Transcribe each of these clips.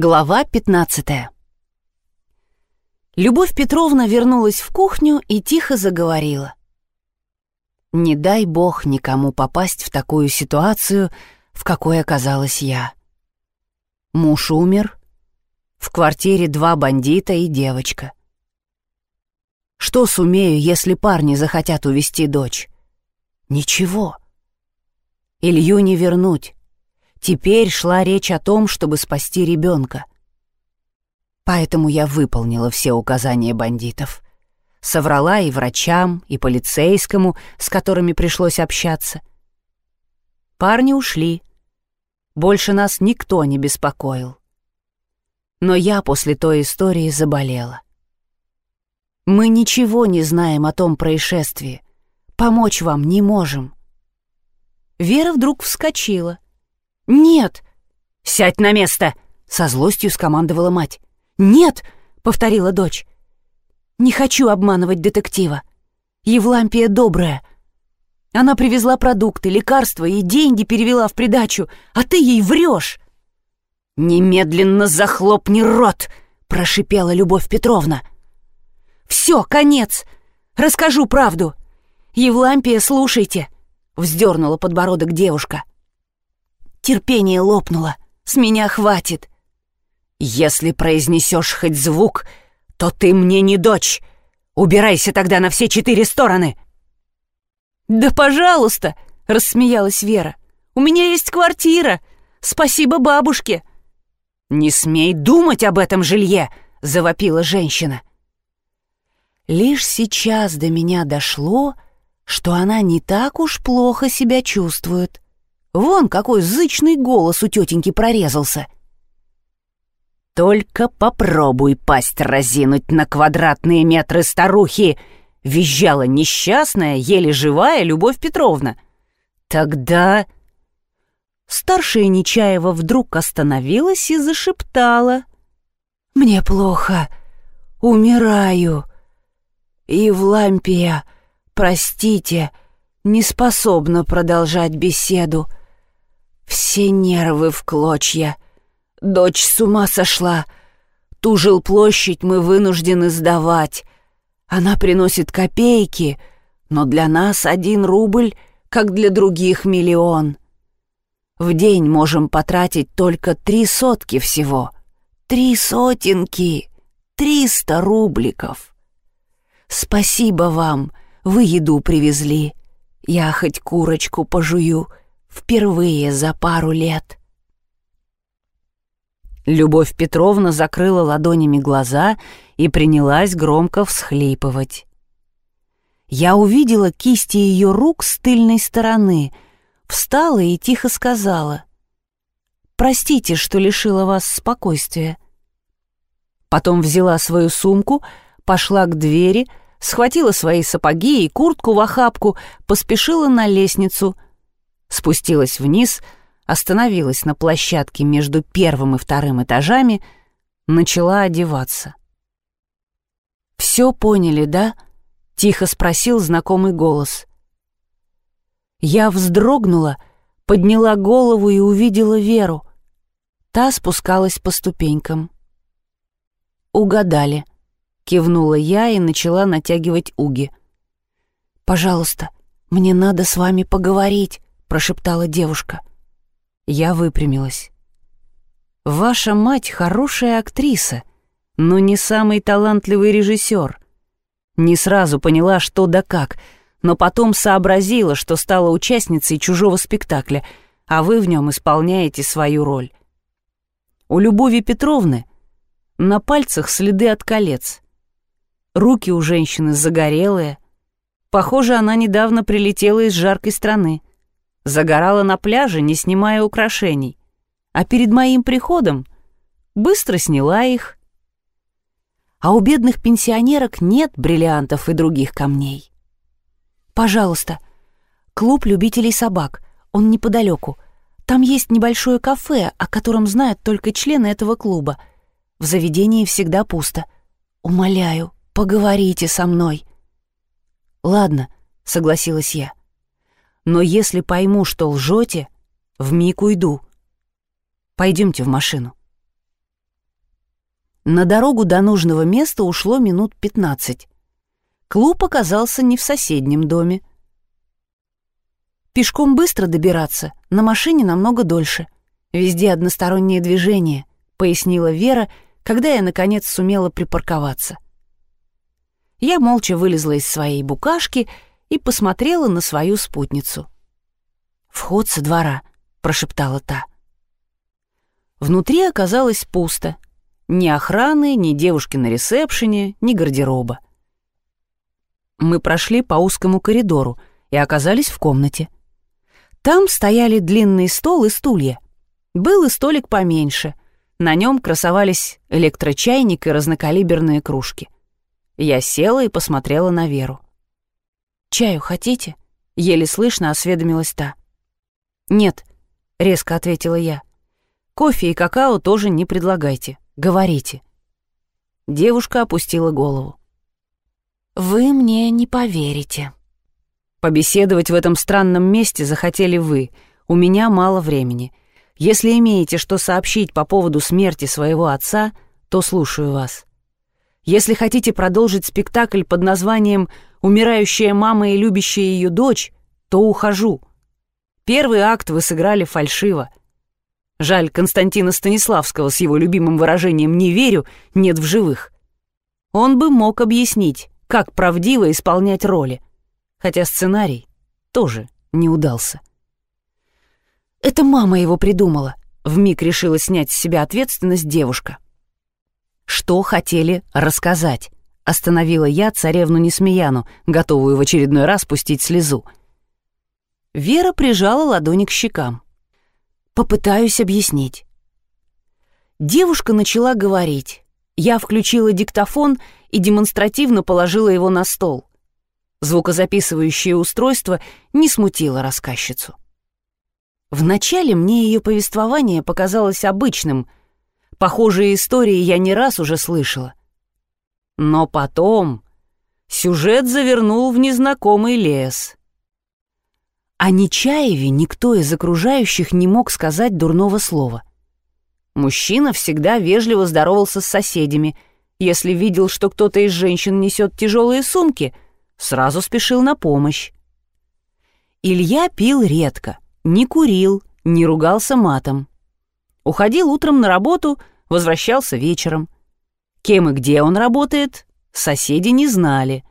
Глава 15 Любовь Петровна вернулась в кухню и тихо заговорила. «Не дай бог никому попасть в такую ситуацию, в какой оказалась я. Муж умер, в квартире два бандита и девочка. Что сумею, если парни захотят увести дочь? Ничего. Илью не вернуть. Теперь шла речь о том, чтобы спасти ребенка. Поэтому я выполнила все указания бандитов. Соврала и врачам, и полицейскому, с которыми пришлось общаться. Парни ушли. Больше нас никто не беспокоил. Но я после той истории заболела. Мы ничего не знаем о том происшествии. Помочь вам не можем. Вера вдруг вскочила — «Нет!» «Сядь на место!» — со злостью скомандовала мать. «Нет!» — повторила дочь. «Не хочу обманывать детектива. Евлампия добрая. Она привезла продукты, лекарства и деньги перевела в придачу, а ты ей врешь!» «Немедленно захлопни рот!» — прошипела Любовь Петровна. «Все, конец! Расскажу правду! Евлампия, слушайте!» — вздернула подбородок девушка. Терпение лопнуло. С меня хватит. Если произнесешь хоть звук, то ты мне не дочь. Убирайся тогда на все четыре стороны. Да, пожалуйста, рассмеялась Вера. У меня есть квартира. Спасибо бабушке. Не смей думать об этом жилье, завопила женщина. Лишь сейчас до меня дошло, что она не так уж плохо себя чувствует. Вон какой зычный голос у тетеньки прорезался. «Только попробуй пасть разинуть на квадратные метры старухи!» — визжала несчастная, еле живая Любовь Петровна. «Тогда...» Старшая Нечаева вдруг остановилась и зашептала. «Мне плохо. Умираю. Евлампия, простите, не способна продолжать беседу. Все нервы в клочья. Дочь с ума сошла. Ту жилплощадь мы вынуждены сдавать. Она приносит копейки, но для нас один рубль, как для других миллион. В день можем потратить только три сотки всего. Три сотенки, триста рубликов. Спасибо вам, вы еду привезли. Я хоть курочку пожую — Впервые за пару лет. Любовь Петровна закрыла ладонями глаза и принялась громко всхлипывать. Я увидела кисти ее рук с тыльной стороны, встала и тихо сказала. «Простите, что лишила вас спокойствия». Потом взяла свою сумку, пошла к двери, схватила свои сапоги и куртку в охапку, поспешила на лестницу — спустилась вниз, остановилась на площадке между первым и вторым этажами, начала одеваться. «Все поняли, да?» — тихо спросил знакомый голос. Я вздрогнула, подняла голову и увидела Веру. Та спускалась по ступенькам. «Угадали», — кивнула я и начала натягивать уги. «Пожалуйста, мне надо с вами поговорить», — прошептала девушка. Я выпрямилась. «Ваша мать хорошая актриса, но не самый талантливый режиссер. Не сразу поняла, что да как, но потом сообразила, что стала участницей чужого спектакля, а вы в нем исполняете свою роль. У Любови Петровны на пальцах следы от колец. Руки у женщины загорелые. Похоже, она недавно прилетела из жаркой страны загорала на пляже, не снимая украшений, а перед моим приходом быстро сняла их. А у бедных пенсионерок нет бриллиантов и других камней. Пожалуйста, клуб любителей собак, он неподалеку. Там есть небольшое кафе, о котором знают только члены этого клуба. В заведении всегда пусто. Умоляю, поговорите со мной. Ладно, согласилась я но если пойму, что лжете, вмиг уйду. Пойдемте в машину». На дорогу до нужного места ушло минут пятнадцать. Клуб оказался не в соседнем доме. Пешком быстро добираться, на машине намного дольше. Везде одностороннее движение, пояснила Вера, когда я, наконец, сумела припарковаться. Я молча вылезла из своей букашки и посмотрела на свою спутницу. «Вход со двора», — прошептала та. Внутри оказалось пусто. Ни охраны, ни девушки на ресепшене, ни гардероба. Мы прошли по узкому коридору и оказались в комнате. Там стояли длинный стол и стулья. Был и столик поменьше. На нем красовались электрочайник и разнокалиберные кружки. Я села и посмотрела на Веру. «Чаю хотите?» — еле слышно осведомилась та. «Нет», — резко ответила я. «Кофе и какао тоже не предлагайте. Говорите». Девушка опустила голову. «Вы мне не поверите». «Побеседовать в этом странном месте захотели вы. У меня мало времени. Если имеете что сообщить по поводу смерти своего отца, то слушаю вас. Если хотите продолжить спектакль под названием «Умирающая мама и любящая ее дочь», то ухожу. Первый акт вы сыграли фальшиво. Жаль, Константина Станиславского с его любимым выражением «не верю» нет в живых. Он бы мог объяснить, как правдиво исполнять роли, хотя сценарий тоже не удался. «Это мама его придумала», — вмиг решила снять с себя ответственность девушка. «Что хотели рассказать?» — остановила я царевну Несмеяну, готовую в очередной раз пустить слезу — Вера прижала ладони к щекам. «Попытаюсь объяснить». Девушка начала говорить. Я включила диктофон и демонстративно положила его на стол. Звукозаписывающее устройство не смутило рассказчицу. Вначале мне ее повествование показалось обычным. Похожие истории я не раз уже слышала. Но потом сюжет завернул в незнакомый лес. О Нечаеве никто из окружающих не мог сказать дурного слова. Мужчина всегда вежливо здоровался с соседями. Если видел, что кто-то из женщин несет тяжелые сумки, сразу спешил на помощь. Илья пил редко, не курил, не ругался матом. Уходил утром на работу, возвращался вечером. Кем и где он работает, соседи не знали.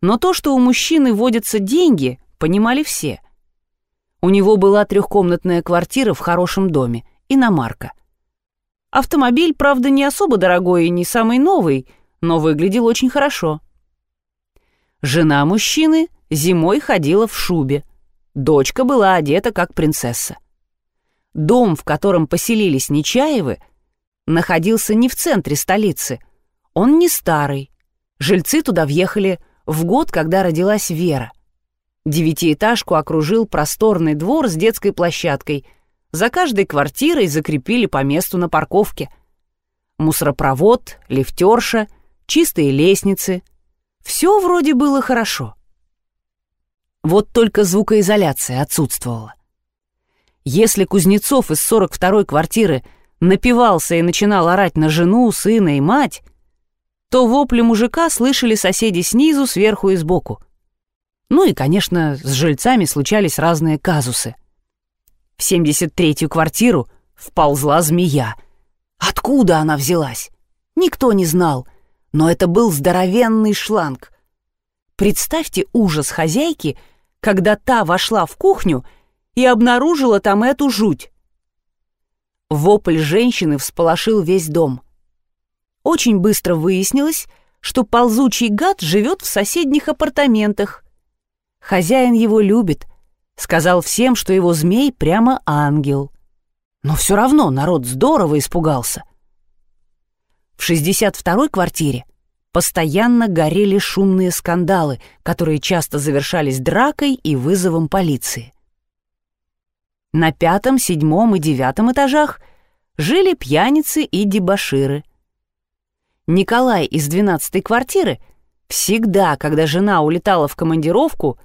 Но то, что у мужчины водятся деньги, понимали все — у него была трехкомнатная квартира в хорошем доме, иномарка. Автомобиль, правда, не особо дорогой и не самый новый, но выглядел очень хорошо. Жена мужчины зимой ходила в шубе. Дочка была одета как принцесса. Дом, в котором поселились Нечаевы, находился не в центре столицы. Он не старый. Жильцы туда въехали в год, когда родилась Вера. Девятиэтажку окружил просторный двор с детской площадкой. За каждой квартирой закрепили по месту на парковке. Мусоропровод, лифтерша, чистые лестницы. Все вроде было хорошо. Вот только звукоизоляция отсутствовала. Если Кузнецов из 42-й квартиры напивался и начинал орать на жену, сына и мать, то вопли мужика слышали соседи снизу, сверху и сбоку. Ну и, конечно, с жильцами случались разные казусы. В 73-ю квартиру вползла змея. Откуда она взялась? Никто не знал, но это был здоровенный шланг. Представьте ужас хозяйки, когда та вошла в кухню и обнаружила там эту жуть. Вопль женщины всполошил весь дом. Очень быстро выяснилось, что ползучий гад живет в соседних апартаментах — Хозяин его любит. Сказал всем, что его змей прямо ангел. Но все равно народ здорово испугался. В 62-й квартире постоянно горели шумные скандалы, которые часто завершались дракой и вызовом полиции. На пятом, седьмом и девятом этажах жили пьяницы и дебоширы. Николай из двенадцатой квартиры всегда, когда жена улетала в командировку,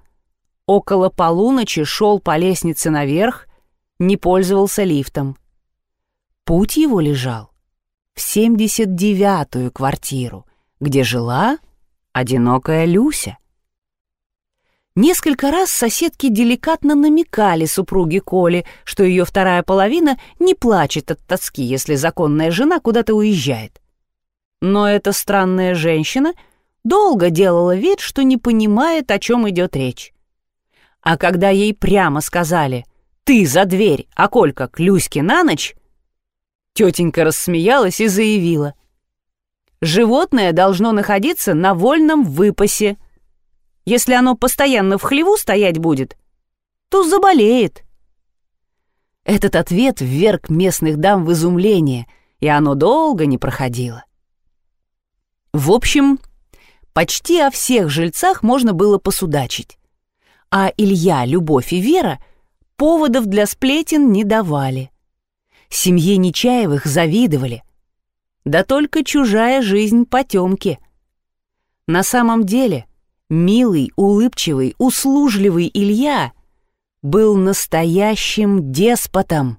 Около полуночи шел по лестнице наверх, не пользовался лифтом. Путь его лежал в 79-ю квартиру, где жила одинокая Люся. Несколько раз соседки деликатно намекали супруге Коли, что ее вторая половина не плачет от тоски, если законная жена куда-то уезжает. Но эта странная женщина долго делала вид, что не понимает, о чем идет речь. А когда ей прямо сказали «Ты за дверь, а Колька к Люське на ночь», тетенька рассмеялась и заявила «Животное должно находиться на вольном выпасе», если оно постоянно в хлеву стоять будет, то заболеет. Этот ответ вверг местных дам в изумление, и оно долго не проходило. В общем, почти о всех жильцах можно было посудачить. А Илья, Любовь и Вера поводов для сплетен не давали. Семье Нечаевых завидовали. Да только чужая жизнь потемки. На самом деле — Милый, улыбчивый, услужливый Илья был настоящим деспотом.